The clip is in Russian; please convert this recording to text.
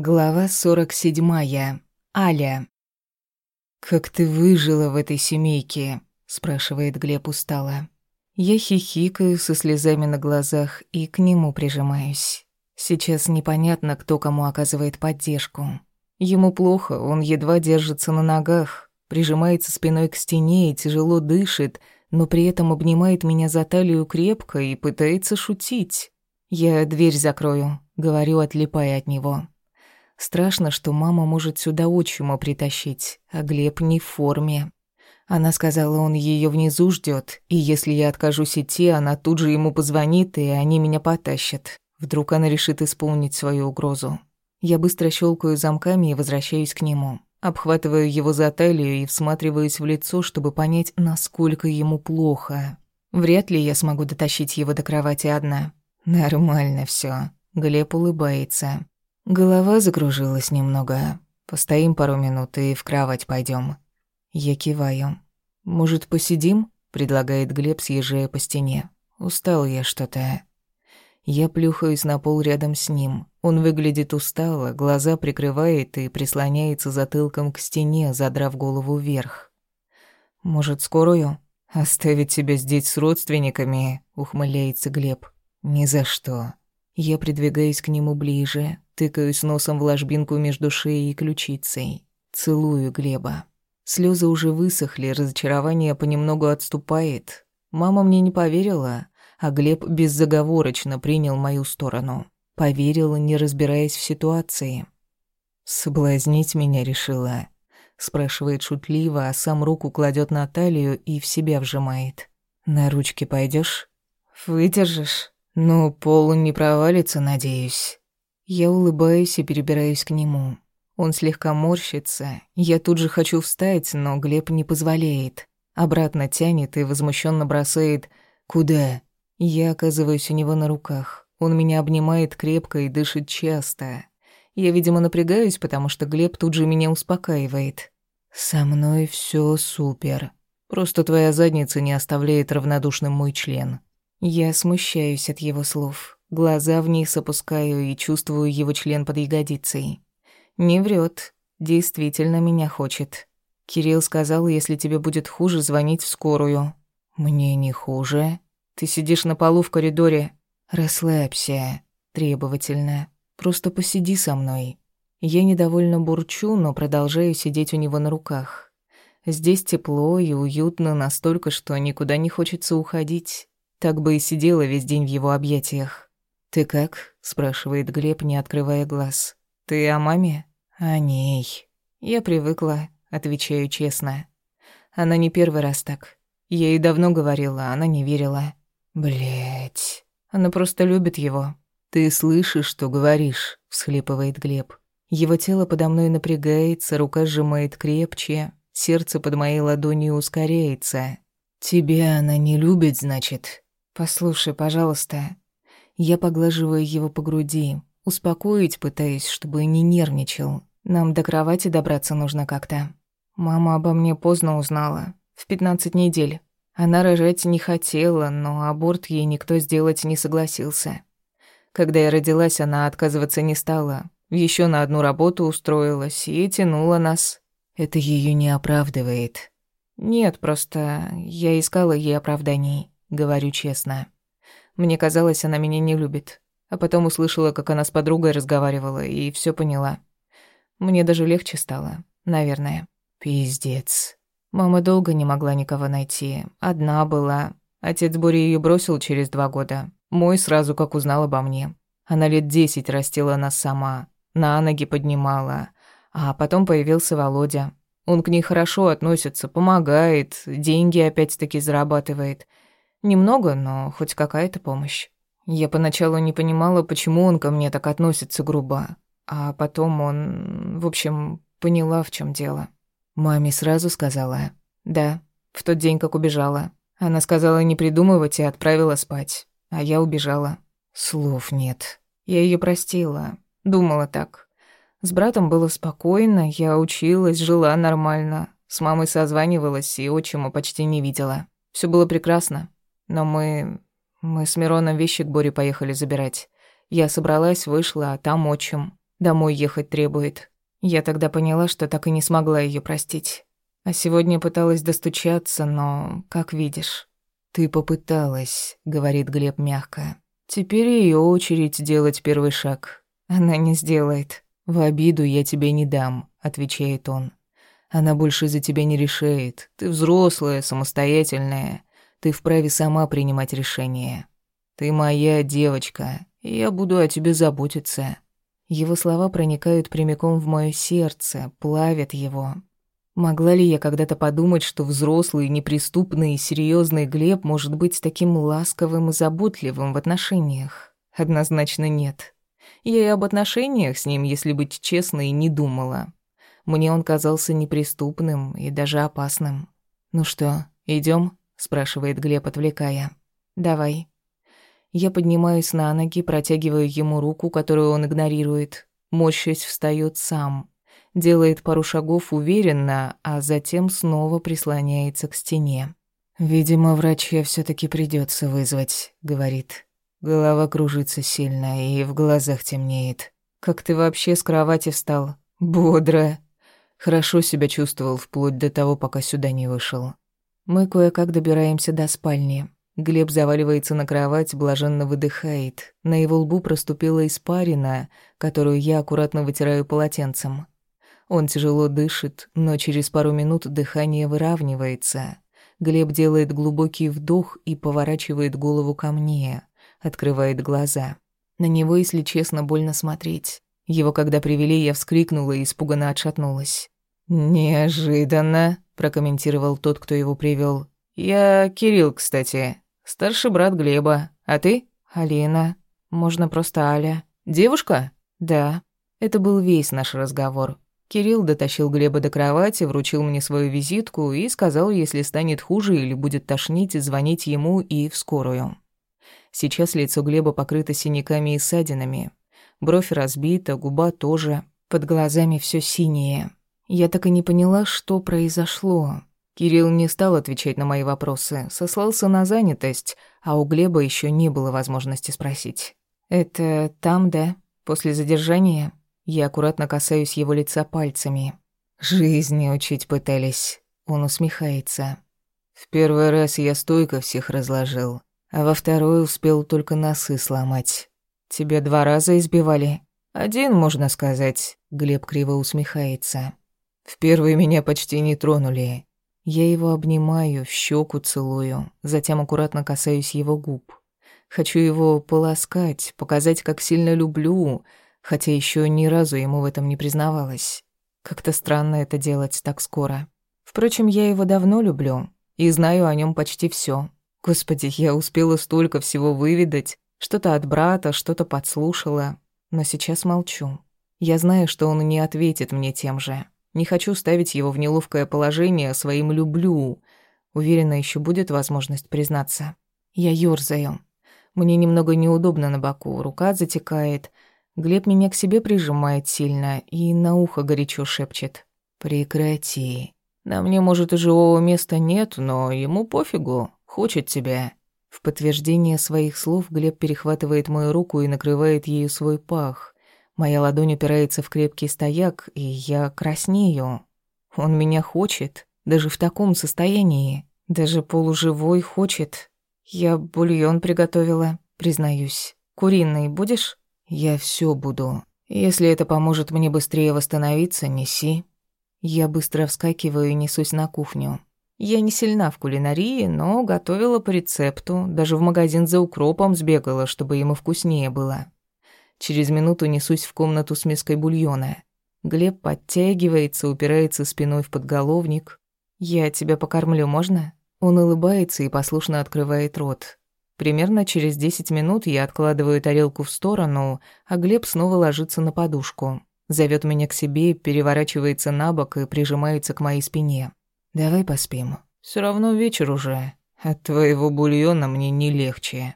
Глава 47. Аля. «Как ты выжила в этой семейке?» — спрашивает Глеб устало. Я хихикаю со слезами на глазах и к нему прижимаюсь. Сейчас непонятно, кто кому оказывает поддержку. Ему плохо, он едва держится на ногах, прижимается спиной к стене и тяжело дышит, но при этом обнимает меня за талию крепко и пытается шутить. «Я дверь закрою», — говорю, отлипая от него. Страшно, что мама может сюда отчима притащить, а Глеб не в форме. Она сказала, он ее внизу ждет, и если я откажусь идти, она тут же ему позвонит, и они меня потащат. Вдруг она решит исполнить свою угрозу. Я быстро щелкаю замками и возвращаюсь к нему. Обхватываю его за талию и всматриваюсь в лицо, чтобы понять, насколько ему плохо. Вряд ли я смогу дотащить его до кровати одна. Нормально все. Глеб улыбается. Голова закружилась немного. Постоим пару минут и в кровать пойдем. Я киваю. «Может, посидим?» — предлагает Глеб, съезжая по стене. «Устал я что-то». Я плюхаюсь на пол рядом с ним. Он выглядит устало, глаза прикрывает и прислоняется затылком к стене, задрав голову вверх. «Может, скорую?» «Оставить тебя здесь с родственниками?» — ухмыляется Глеб. «Ни за что». Я придвигаюсь к нему ближе, Тыкаюсь носом в ложбинку между шеей и ключицей. Целую Глеба. Слезы уже высохли, разочарование понемногу отступает. Мама мне не поверила, а Глеб беззаговорочно принял мою сторону. Поверил, не разбираясь в ситуации. «Соблазнить меня решила», — спрашивает шутливо, а сам руку кладет на талию и в себя вжимает. «На ручки пойдешь? «Выдержишь?» «Ну, полу не провалится, надеюсь». Я улыбаюсь и перебираюсь к нему. Он слегка морщится. Я тут же хочу встать, но Глеб не позволяет. Обратно тянет и возмущенно бросает «Куда?». Я оказываюсь у него на руках. Он меня обнимает крепко и дышит часто. Я, видимо, напрягаюсь, потому что Глеб тут же меня успокаивает. «Со мной все супер. Просто твоя задница не оставляет равнодушным мой член». Я смущаюсь от его слов. Глаза вниз опускаю и чувствую его член под ягодицей. Не врет, действительно меня хочет. Кирилл сказал, если тебе будет хуже, звонить в скорую. Мне не хуже. Ты сидишь на полу в коридоре. Расслабься, требовательно. Просто посиди со мной. Я недовольно бурчу, но продолжаю сидеть у него на руках. Здесь тепло и уютно настолько, что никуда не хочется уходить. Так бы и сидела весь день в его объятиях. «Ты как?» — спрашивает Глеб, не открывая глаз. «Ты о маме?» «О ней». «Я привыкла», — отвечаю честно. Она не первый раз так. Я ей давно говорила, она не верила. Блять. Она просто любит его. Ты слышишь, что говоришь, всхлипывает Глеб. Его тело подо мной напрягается, рука сжимает крепче, сердце под моей ладонью ускоряется. Тебя она не любит, значит? Послушай, пожалуйста, я поглаживаю его по груди, успокоить пытаюсь, чтобы не нервничал. Нам до кровати добраться нужно как-то. Мама обо мне поздно узнала, в 15 недель. Она рожать не хотела, но аборт ей никто сделать не согласился. Когда я родилась, она отказываться не стала. Еще на одну работу устроилась и тянула нас. Это ее не оправдывает. Нет, просто я искала ей оправданий, говорю честно. Мне казалось, она меня не любит. А потом услышала, как она с подругой разговаривала, и все поняла. Мне даже легче стало, наверное. Пиздец. Мама долго не могла никого найти. Одна была. Отец Бори ее бросил через два года. Мой сразу как узнал обо мне. Она лет десять растила нас сама. На ноги поднимала. А потом появился Володя. Он к ней хорошо относится, помогает, деньги опять-таки зарабатывает. Немного, но хоть какая-то помощь. Я поначалу не понимала, почему он ко мне так относится грубо. А потом он... В общем, поняла, в чем дело. Маме сразу сказала. Да, в тот день, как убежала. Она сказала не придумывать и отправила спать. А я убежала. Слов нет. Я ее простила. Думала так. С братом было спокойно, я училась, жила нормально. С мамой созванивалась и отчима почти не видела. Все было прекрасно. Но мы... мы с Мироном вещи к Боре поехали забирать. Я собралась, вышла, а там отчим. Домой ехать требует. Я тогда поняла, что так и не смогла ее простить. А сегодня пыталась достучаться, но, как видишь... «Ты попыталась», — говорит Глеб мягко. «Теперь ее очередь сделать первый шаг. Она не сделает. В обиду я тебе не дам», — отвечает он. «Она больше за тебя не решает. Ты взрослая, самостоятельная. Ты вправе сама принимать решения. Ты моя девочка, и я буду о тебе заботиться». Его слова проникают прямиком в моё сердце, плавят его. Могла ли я когда-то подумать, что взрослый, неприступный и серьёзный Глеб может быть таким ласковым и заботливым в отношениях? Однозначно нет. Я и об отношениях с ним, если быть честной, не думала. Мне он казался неприступным и даже опасным. «Ну что, идём?» — спрашивает Глеб, отвлекая. «Давай». Я поднимаюсь на ноги, протягиваю ему руку, которую он игнорирует. Морщась встаёт сам. Делает пару шагов уверенно, а затем снова прислоняется к стене. «Видимо, врача всё таки придётся вызвать», — говорит. Голова кружится сильно и в глазах темнеет. «Как ты вообще с кровати встал?» «Бодро». Хорошо себя чувствовал вплоть до того, пока сюда не вышел. Мы кое-как добираемся до спальни. Глеб заваливается на кровать, блаженно выдыхает. На его лбу проступила испарина, которую я аккуратно вытираю полотенцем. Он тяжело дышит, но через пару минут дыхание выравнивается. Глеб делает глубокий вдох и поворачивает голову ко мне, открывает глаза. На него, если честно, больно смотреть. Его когда привели, я вскрикнула и испуганно отшатнулась. «Неожиданно», — прокомментировал тот, кто его привел. «Я Кирилл, кстати. Старший брат Глеба. А ты? Алина. Можно просто Аля. Девушка? Да. Это был весь наш разговор. Кирилл дотащил Глеба до кровати, вручил мне свою визитку и сказал, если станет хуже или будет тошнить, звонить ему и в скорую. Сейчас лицо Глеба покрыто синяками и ссадинами. Бровь разбита, губа тоже. Под глазами все синее. Я так и не поняла, что произошло. Кирилл не стал отвечать на мои вопросы, сослался на занятость, а у Глеба еще не было возможности спросить. «Это там, да? После задержания?» Я аккуратно касаюсь его лица пальцами. «Жизни учить пытались». Он усмехается. «В первый раз я стойко всех разложил, а во второй успел только носы сломать. Тебя два раза избивали?» «Один, можно сказать», — Глеб криво усмехается. «В первый меня почти не тронули, я его обнимаю, в щеку целую, затем аккуратно касаюсь его губ. Хочу его полоскать, показать, как сильно люблю, хотя еще ни разу ему в этом не признавалась. Как-то странно это делать так скоро. Впрочем, я его давно люблю и знаю о нем почти все. Господи, я успела столько всего выведать, что-то от брата, что-то подслушала, но сейчас молчу. Я знаю, что он не ответит мне тем же. Не хочу ставить его в неловкое положение своим «люблю». Уверена, еще будет возможность признаться. Я ёрзаю. Мне немного неудобно на боку, рука затекает. Глеб меня к себе прижимает сильно и на ухо горячо шепчет. «Прекрати. На мне, может, и живого места нет, но ему пофигу. Хочет тебя». В подтверждение своих слов Глеб перехватывает мою руку и накрывает ею свой пах. Моя ладонь упирается в крепкий стояк, и я краснею. Он меня хочет, даже в таком состоянии. Даже полуживой хочет. Я бульон приготовила, признаюсь. Куриный будешь? Я все буду. Если это поможет мне быстрее восстановиться, неси. Я быстро вскакиваю и несусь на кухню. Я не сильна в кулинарии, но готовила по рецепту, даже в магазин за укропом сбегала, чтобы ему вкуснее было. Через минуту несусь в комнату с миской бульона. Глеб подтягивается, упирается спиной в подголовник. «Я тебя покормлю, можно?» Он улыбается и послушно открывает рот. Примерно через десять минут я откладываю тарелку в сторону, а Глеб снова ложится на подушку. Зовет меня к себе, переворачивается на бок и прижимается к моей спине. «Давай поспим. Все равно вечер уже. От твоего бульона мне не легче».